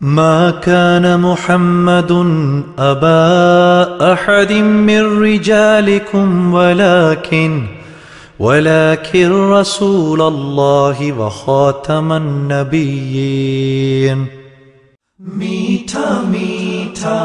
ما كان محمد أبا أحد من رجالكم ولكن ولكن رسول الله وخاتم النبيين. ميتا ميتا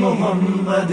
محمد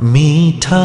ميتا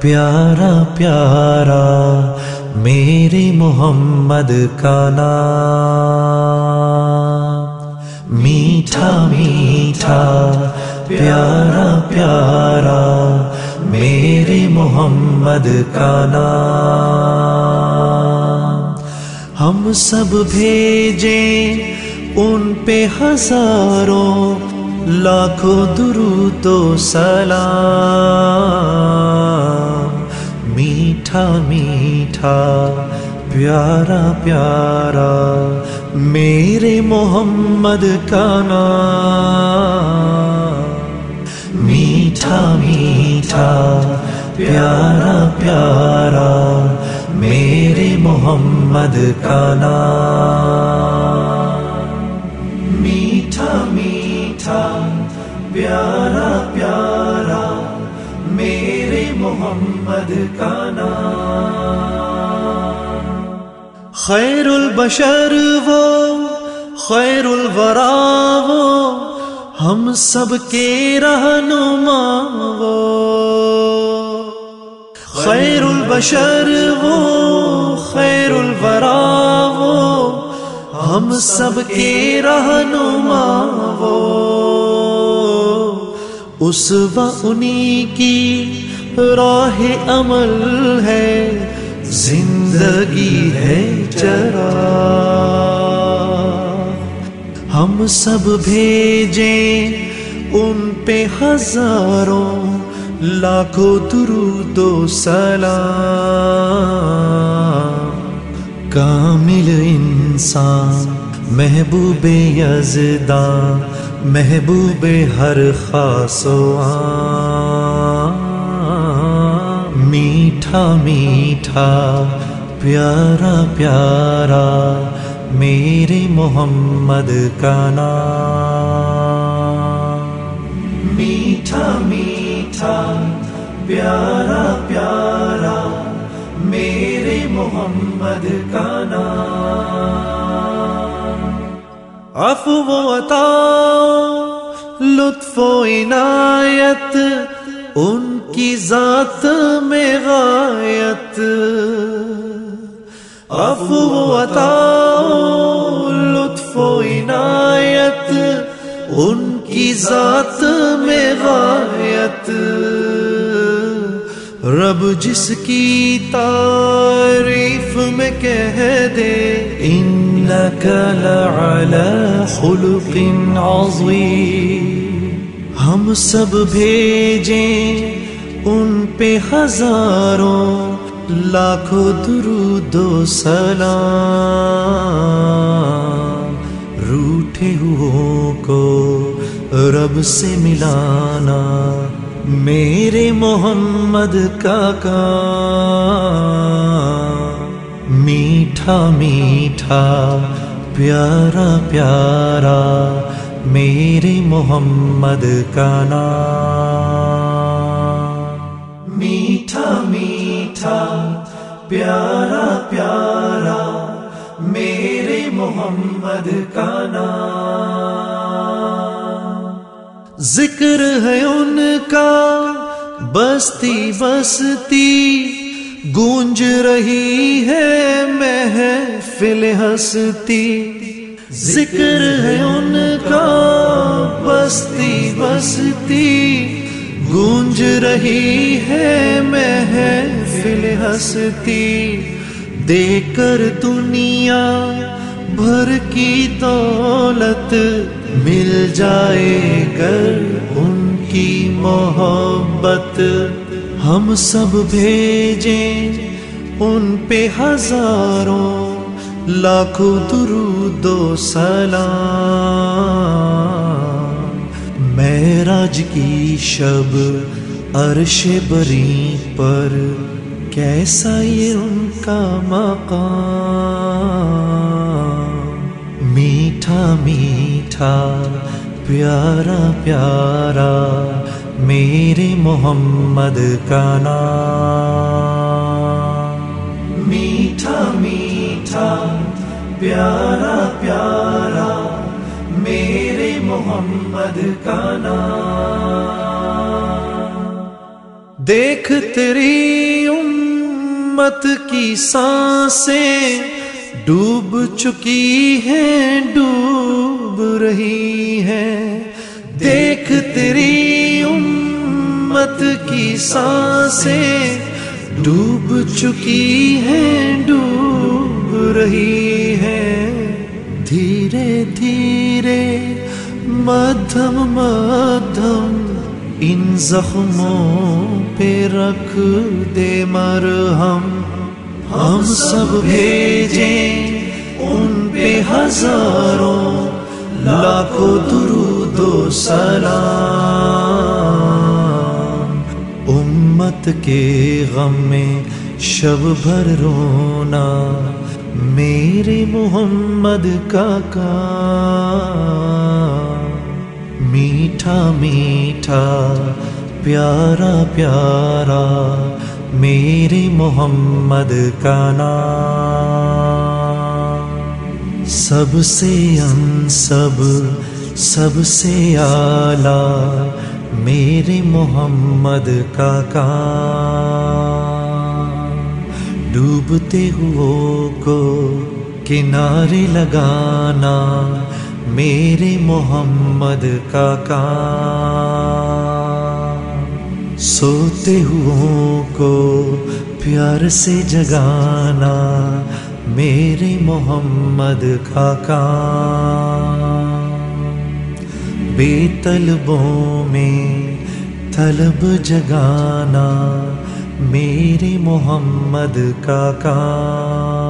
پیارا پیارا میرے محمد کا نام میٹھا میٹھا پیارا پیارا میرے محمد کا نام ہم سب بھیجیں ان پہ ہزاروں لاکھوں درود و سلام میٹھا میٹھا، پیارا پیارا، میرے محمد کا نام۔ میٹھا میٹھا، پیارا پیارا، میرے محمد کا نام۔ میٹھا میٹھا، پیارا پیارا، میرے محمد کا نام۔ خیر البشر وہ خیر الورا وہ، ہم سب کے رہنما وہ۔ خیر البشر وہ خیر الورا وہ، ہم سب کے رہنما وہ۔ اس و انہی کی راہ عمل ہے، زندگی ہے چرا۔ ہم سب بھیجیں ان پہ ہزاروں، لاکھوں درود و سلام۔ کامل انسان، محبوب یزداں محبوب ہر خاص و عام۔ میٹھا میٹھا، پیارا پیارا، میرے محمد کا نام۔ میٹھا میٹھا، پیارا پیارا، میرے محمد کا نام۔ عفو و عطا، لطف و عنایت، ان کی ذات میں غایت، عفو و عطا لطف و عنایت، ان کی ذات میں غایت۔ رب جس کی تعریف میں کہہ دے، انک لعلی خلق عظیم۔ ہم سب بھیجیں ان پہ ہزاروں لاکھوں درود و سلام۔ روٹھے ہووں کو رب سے ملانا میرے محمد کا کام۔ میٹھا میٹھا پیارا پیارا میرے محمد کا نام۔ میٹھا میٹھا، پیارا پیارا، میرے محمد کا نام۔ ذکر ہے ان کا، بستی بستی، گونج رہی ہے محفل ہستی۔ ذکر ہے ان کا، بستی بستی گونج رہی ہے محفل ہستی۔ دے کر دنیا بھر کی دولت مل جائے گر ان کی محبت۔ ہم سب بھیجیں ان پہ ہزاروں لاکھوں درود و سلام۔ معراج کی شب عرش بری پر کیسا یہ ان کا مقام؟ میٹھا میٹھا پیارا پیارا میرے محمد کا نام۔ میٹھا میٹھا پیارا پیارا محمد کا نام۔ دیکھ تیری امت کی سانسیں ڈوب چکی ہیں، ڈوب رہی ہیں۔ دیکھ تیری امت کی سانسیں ڈوب چکی ہیں، ڈوب رہی ہیں۔ دھیرے دھیرے مدھم مدھم ان زخموں پہ رکھ دے مرہم۔ ہم سب بھیجیں ان پہ ہزاروں، لاکھوں درود و سلام۔ امت کے غم میں شب بھر رونا، میرے محمد کا کام میٹھا میٹھا، پیارا پیارا، میرے محمد کا نام۔ سب سے ان سب سب سے اعلی، میرے محمد کا کام۔ ڈوبتے ہو کو کنارے لگانا میرے محمد کا کام۔ سوتے ہو کو پیار سے جگانا میرے محمد کا کام۔ بے طلبوں میں طلب جگانا میرے محمد کا کام۔